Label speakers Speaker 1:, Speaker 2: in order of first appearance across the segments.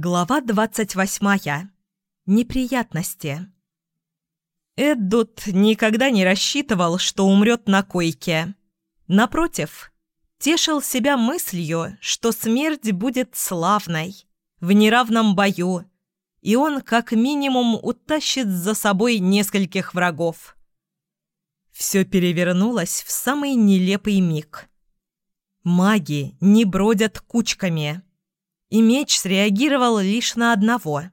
Speaker 1: Глава двадцать восьмая. Неприятности. Эддут никогда не рассчитывал, что умрет на койке. Напротив, тешил себя мыслью, что смерть будет славной, в неравном бою, и он как минимум утащит за собой нескольких врагов. Все перевернулось в самый нелепый миг. Маги не бродят кучками – и меч среагировал лишь на одного.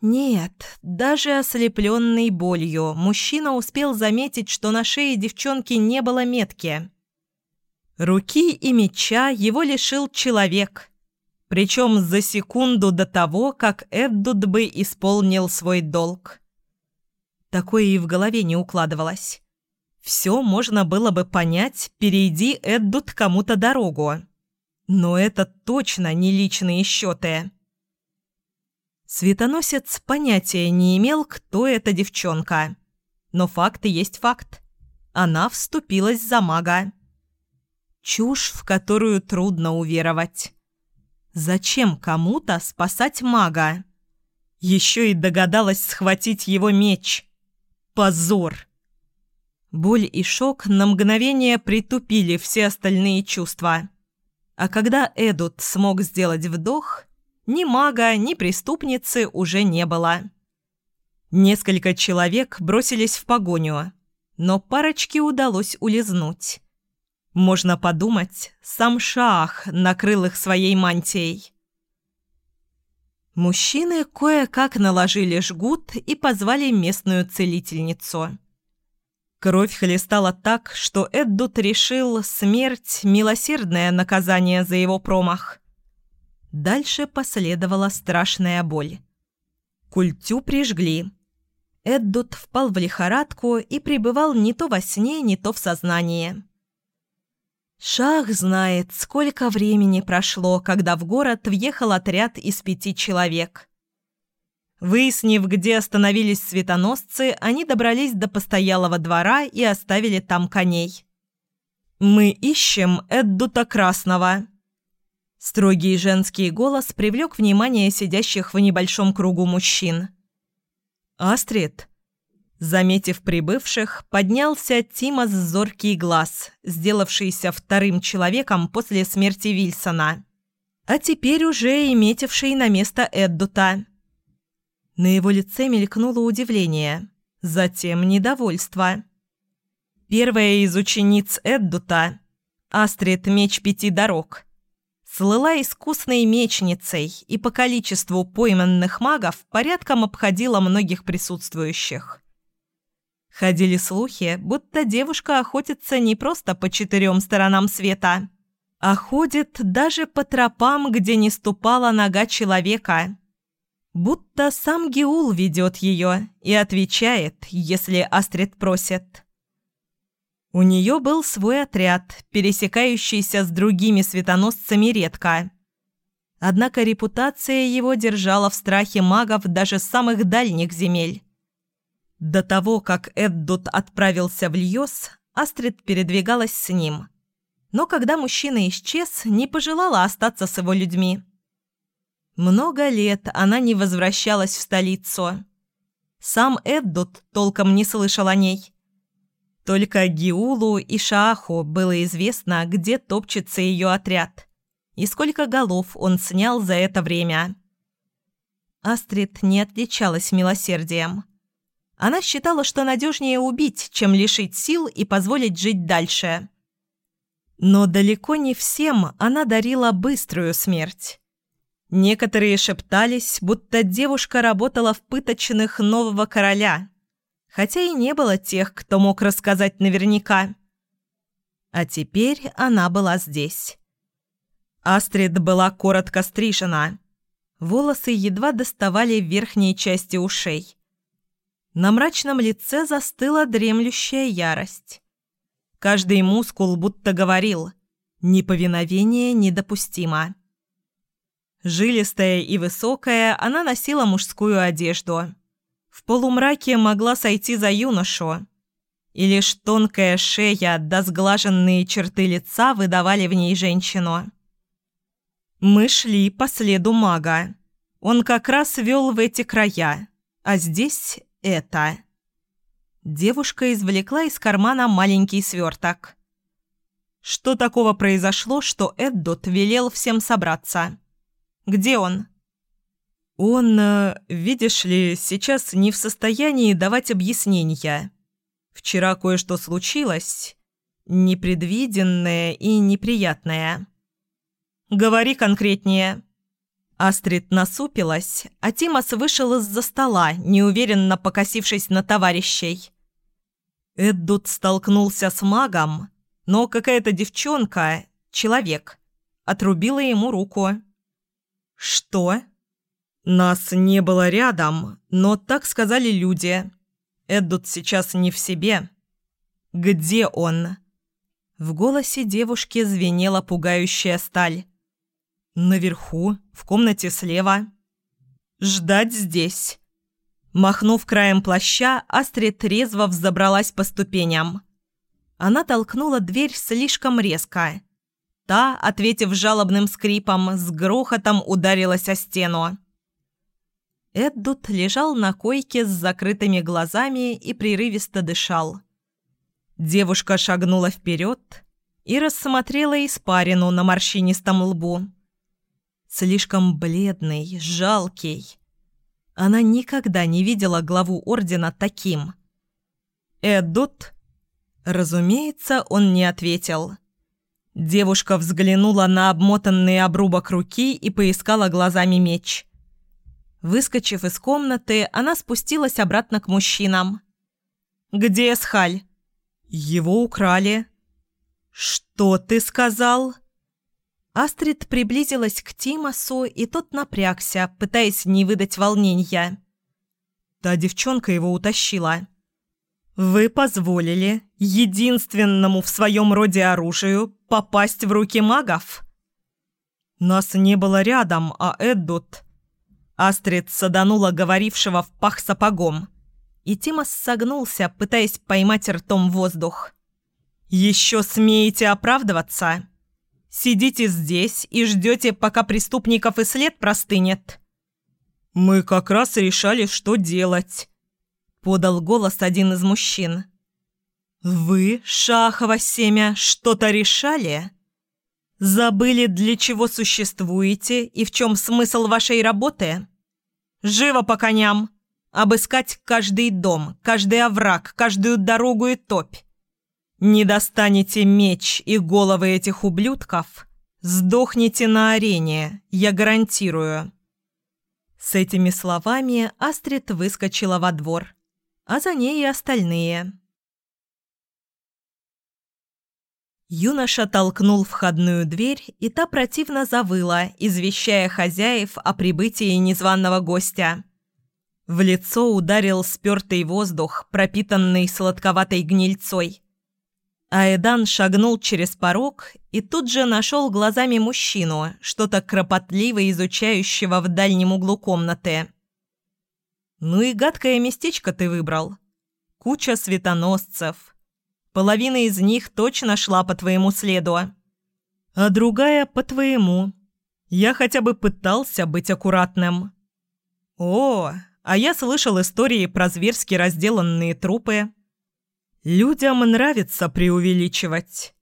Speaker 1: Нет, даже ослепленный болью, мужчина успел заметить, что на шее девчонки не было метки. Руки и меча его лишил человек, причем за секунду до того, как Эддуд бы исполнил свой долг. Такое и в голове не укладывалось. Все можно было бы понять, перейди Эддуд кому-то дорогу. Но это точно не личные счеты. Светоносец понятия не имел, кто эта девчонка. Но факт есть факт. Она вступилась за мага. Чушь, в которую трудно уверовать. Зачем кому-то спасать мага? Еще и догадалась схватить его меч. Позор! Боль и шок на мгновение притупили все остальные чувства. А когда Эдут смог сделать вдох, ни мага, ни преступницы уже не было. Несколько человек бросились в погоню, но парочке удалось улизнуть. Можно подумать, сам Шах накрыл их своей мантией. Мужчины кое-как наложили жгут и позвали местную целительницу. Кровь хлестала так, что Эддут решил смерть – милосердное наказание за его промах. Дальше последовала страшная боль. Культю прижгли. Эддут впал в лихорадку и пребывал не то во сне, не то в сознании. Шах знает, сколько времени прошло, когда в город въехал отряд из пяти человек – Выяснив, где остановились светоносцы, они добрались до постоялого двора и оставили там коней. «Мы ищем Эддута Красного». Строгий женский голос привлек внимание сидящих в небольшом кругу мужчин. «Астрид?» Заметив прибывших, поднялся Тимас Зоркий Глаз, сделавшийся вторым человеком после смерти Вильсона, а теперь уже и метивший на место Эддута. На его лице мелькнуло удивление, затем недовольство. Первая из учениц Эддута, Астрид Меч Пяти Дорог, слыла искусной мечницей и по количеству пойманных магов порядком обходила многих присутствующих. Ходили слухи, будто девушка охотится не просто по четырем сторонам света, а ходит даже по тропам, где не ступала нога человека – Будто сам Геул ведет ее и отвечает, если Астрид просит. У нее был свой отряд, пересекающийся с другими светоносцами редко. Однако репутация его держала в страхе магов даже самых дальних земель. До того, как Эддут отправился в Льос, Астрид передвигалась с ним. Но когда мужчина исчез, не пожелала остаться с его людьми. Много лет она не возвращалась в столицу. Сам Эддут толком не слышал о ней. Только Гиулу и Шааху было известно, где топчется ее отряд и сколько голов он снял за это время. Астрид не отличалась милосердием. Она считала, что надежнее убить, чем лишить сил и позволить жить дальше. Но далеко не всем она дарила быструю смерть. Некоторые шептались, будто девушка работала в пыточных нового короля, хотя и не было тех, кто мог рассказать наверняка. А теперь она была здесь. Астрид была коротко стрижена. Волосы едва доставали верхней части ушей. На мрачном лице застыла дремлющая ярость. Каждый мускул будто говорил «неповиновение недопустимо». Жилистая и высокая, она носила мужскую одежду. В полумраке могла сойти за юношу. И лишь тонкая шея да сглаженные черты лица выдавали в ней женщину. Мы шли по следу мага. Он как раз вел в эти края, а здесь это. Девушка извлекла из кармана маленький сверток. Что такого произошло, что Эддот велел всем собраться? Где он? Он, э, видишь ли, сейчас не в состоянии давать объяснения. Вчера кое-что случилось, непредвиденное и неприятное. Говори конкретнее. Астрид насупилась, а Тимас вышел из-за стола, неуверенно покосившись на товарищей. Эддут столкнулся с магом, но какая-то девчонка, человек, отрубила ему руку. «Что?» «Нас не было рядом, но так сказали люди. Эддут сейчас не в себе». «Где он?» В голосе девушки звенела пугающая сталь. «Наверху, в комнате слева. Ждать здесь». Махнув краем плаща, Астрид резво взобралась по ступеням. Она толкнула дверь слишком резко. Та, ответив жалобным скрипом, с грохотом ударилась о стену. Эддут лежал на койке с закрытыми глазами и прерывисто дышал. Девушка шагнула вперед и рассмотрела испарину на морщинистом лбу слишком бледный, жалкий. Она никогда не видела главу ордена таким. «Эдут?» Разумеется, он не ответил. Девушка взглянула на обмотанный обрубок руки и поискала глазами меч. Выскочив из комнаты, она спустилась обратно к мужчинам. «Где Эсхаль?» «Его украли». «Что ты сказал?» Астрид приблизилась к Тимасу, и тот напрягся, пытаясь не выдать волнения. Та девчонка его утащила. «Вы позволили единственному в своем роде оружию попасть в руки магов?» «Нас не было рядом, а Эддут...» Астрид саданула говорившего в пах сапогом, и Тимас согнулся, пытаясь поймать ртом воздух. «Еще смеете оправдываться?» Сидите здесь и ждете, пока преступников и след простынет». «Мы как раз решали, что делать», — подал голос один из мужчин. «Вы, Шахова семя, что-то решали? Забыли, для чего существуете и в чем смысл вашей работы? Живо по коням! Обыскать каждый дом, каждый овраг, каждую дорогу и топь. Не достанете меч и головы этих ублюдков, сдохните на арене, я гарантирую». С этими словами Астрид выскочила во двор, а за ней и остальные. Юноша толкнул входную дверь, и та противно завыла, извещая хозяев о прибытии незваного гостя. В лицо ударил спертый воздух, пропитанный сладковатой гнильцой. Айдан шагнул через порог и тут же нашел глазами мужчину, что-то кропотливо изучающего в дальнем углу комнаты. «Ну и гадкое местечко ты выбрал. Куча светоносцев. Половина из них точно шла по твоему следу, а другая по твоему. Я хотя бы пытался быть аккуратным». «О, а я слышал истории про зверски разделанные трупы». Людям нравится преувеличивать».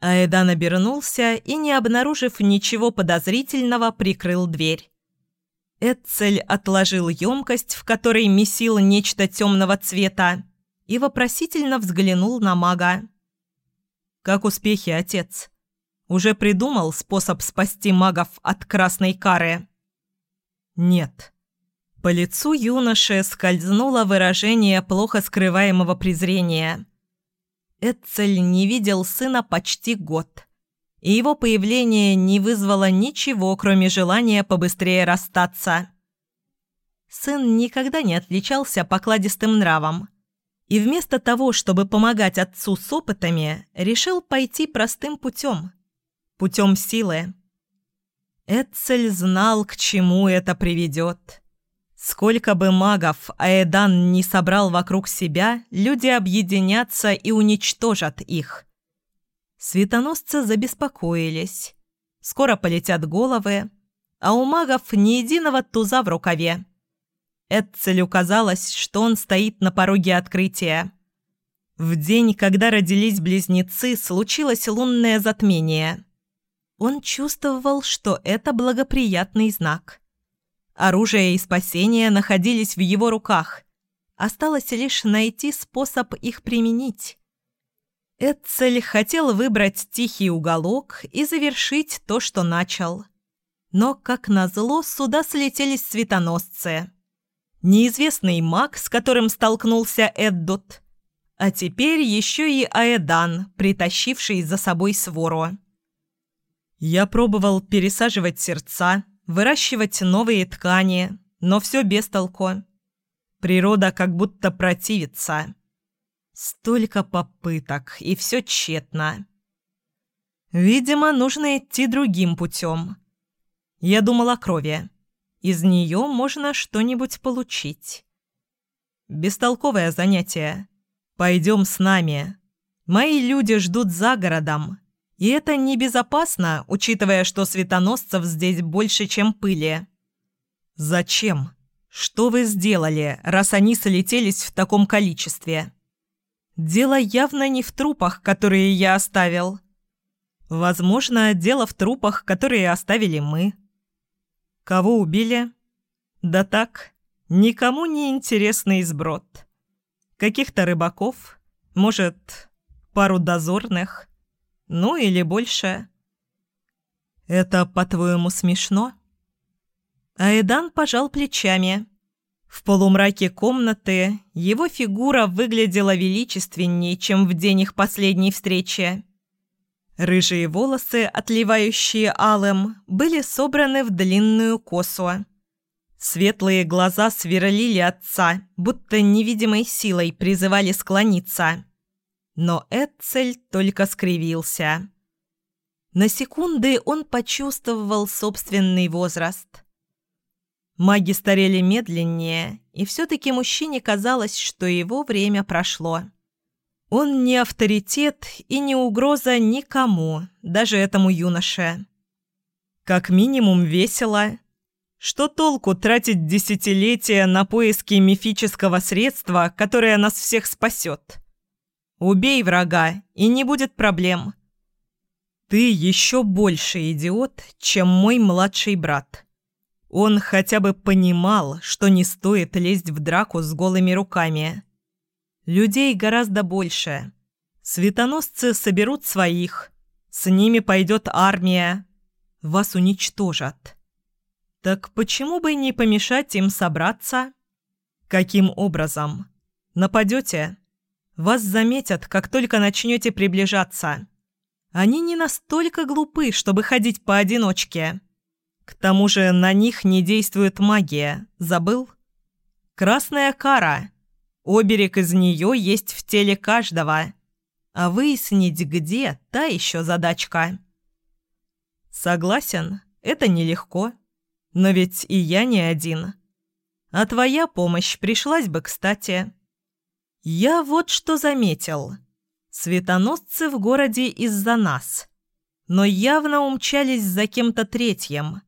Speaker 1: Аэдан обернулся и, не обнаружив ничего подозрительного, прикрыл дверь. Эцель отложил емкость, в которой месил нечто темного цвета, и вопросительно взглянул на мага. «Как успехи, отец? Уже придумал способ спасти магов от красной кары?» «Нет», по лицу юноши скользнуло выражение плохо скрываемого презрения. Эцель не видел сына почти год, и его появление не вызвало ничего, кроме желания побыстрее расстаться. Сын никогда не отличался покладистым нравом, и вместо того, чтобы помогать отцу с опытами, решил пойти простым путем – путем силы. Эцель знал, к чему это приведет. Сколько бы магов Аэдан не собрал вокруг себя, люди объединятся и уничтожат их. Светоносцы забеспокоились. Скоро полетят головы, а у магов ни единого туза в рукаве. Эдцелю казалось, что он стоит на пороге открытия. В день, когда родились близнецы, случилось лунное затмение. Он чувствовал, что это благоприятный знак. Оружие и спасение находились в его руках. Осталось лишь найти способ их применить. Эдцель хотел выбрать тихий уголок и завершить то, что начал. Но, как назло, сюда слетелись светоносцы. Неизвестный маг, с которым столкнулся Эддот, а теперь еще и Аэдан, притащивший за собой свору. Я пробовал пересаживать сердца, выращивать новые ткани, но все без толку. Природа как будто противится. Столько попыток, и все тщетно. Видимо, нужно идти другим путем. Я думал о крови. Из нее можно что-нибудь получить. Бестолковое занятие. Пойдем с нами. Мои люди ждут за городом. И это небезопасно, учитывая, что светоносцев здесь больше, чем пыли. Зачем? Что вы сделали, раз они слетелись в таком количестве? Дело явно не в трупах, которые я оставил. Возможно, дело в трупах, которые оставили мы. Кого убили? Да так, никому не интересный сброд. Каких-то рыбаков, может, пару дозорных, ну или больше. Это, по-твоему, смешно? Айдан пожал плечами. В полумраке комнаты его фигура выглядела величественнее, чем в день их последней встречи. Рыжие волосы, отливающие алым, были собраны в длинную косу. Светлые глаза сверлили отца, будто невидимой силой призывали склониться. Но Эдцель только скривился. На секунды он почувствовал собственный возраст. Маги старели медленнее, и все-таки мужчине казалось, что его время прошло. Он не авторитет и не угроза никому, даже этому юноше. Как минимум весело. Что толку тратить десятилетия на поиски мифического средства, которое нас всех спасет? Убей врага, и не будет проблем. Ты еще больше идиот, чем мой младший брат. Он хотя бы понимал, что не стоит лезть в драку с голыми руками. Людей гораздо больше. Светоносцы соберут своих. С ними пойдет армия. Вас уничтожат. Так почему бы не помешать им собраться? Каким образом? Нападете? Вас заметят, как только начнете приближаться. Они не настолько глупы, чтобы ходить поодиночке. К тому же на них не действует магия. Забыл? Красная кара. Оберег из нее есть в теле каждого. А выяснить, где, та еще задачка. Согласен, это нелегко. Но ведь и я не один. А твоя помощь пришлась бы кстати. Я вот что заметил. Светоносцы в городе из-за нас. Но явно умчались за кем-то третьим.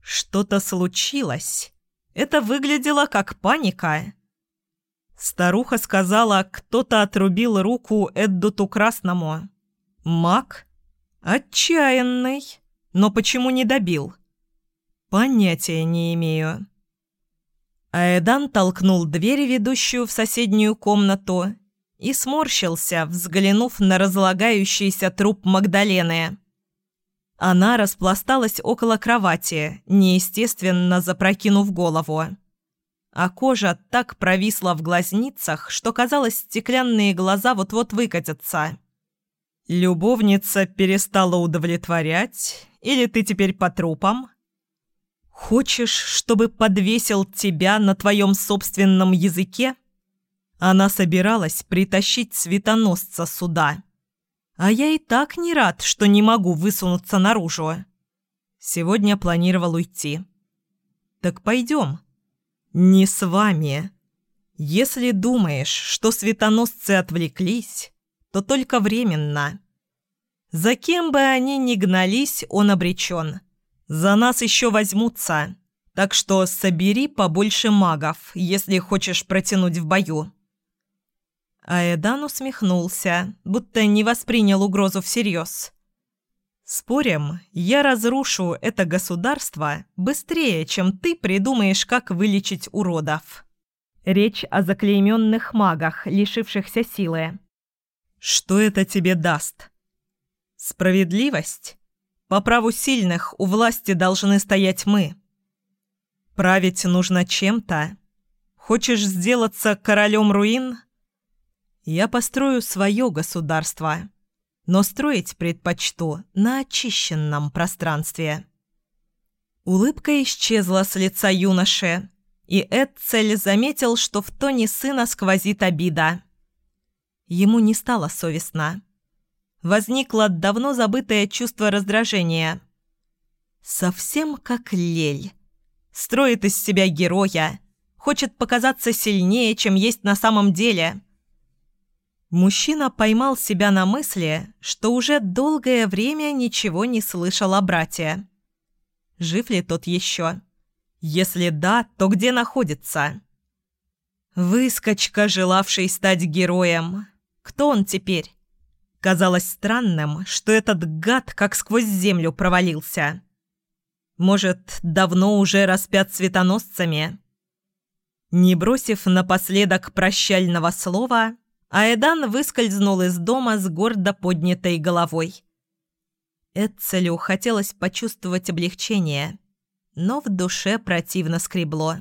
Speaker 1: Что-то случилось. Это выглядело как паника. Старуха сказала, кто-то отрубил руку Эддуту Красному. Маг? Отчаянный. Но почему не добил? Понятия не имею. Аэдан толкнул дверь, ведущую в соседнюю комнату, и сморщился, взглянув на разлагающийся труп Магдалены. Она распласталась около кровати, неестественно запрокинув голову. А кожа так провисла в глазницах, что казалось, стеклянные глаза вот-вот выкатятся. «Любовница перестала удовлетворять? Или ты теперь по трупам?» «Хочешь, чтобы подвесил тебя на твоем собственном языке?» Она собиралась притащить светоносца сюда. А я и так не рад, что не могу высунуться наружу. Сегодня планировал уйти. Так пойдем. Не с вами. Если думаешь, что светоносцы отвлеклись, то только временно. За кем бы они ни гнались, он обречен. За нас еще возьмутся. Так что собери побольше магов, если хочешь протянуть в бою». Аэдан усмехнулся, будто не воспринял угрозу всерьез. «Спорим, я разрушу это государство быстрее, чем ты придумаешь, как вылечить уродов». Речь о заклейменных магах, лишившихся силы. «Что это тебе даст?» «Справедливость? По праву сильных у власти должны стоять мы. Править нужно чем-то. Хочешь сделаться королем руин?» Я построю свое государство, но строить предпочту на очищенном пространстве. Улыбка исчезла с лица юноши, и Эдцель заметил, что в тоне сына сквозит обида. Ему не стало совестно. Возникло давно забытое чувство раздражения. Совсем как Лель. Строит из себя героя, хочет показаться сильнее, чем есть на самом деле – Мужчина поймал себя на мысли, что уже долгое время ничего не слышал о брате. Жив ли тот еще? Если да, то где находится? Выскочка, желавший стать героем. Кто он теперь? Казалось странным, что этот гад как сквозь землю провалился. Может, давно уже распят светоносцами? Не бросив напоследок прощального слова, Аэдан выскользнул из дома с гордо поднятой головой. Эцелю хотелось почувствовать облегчение, но в душе противно скребло.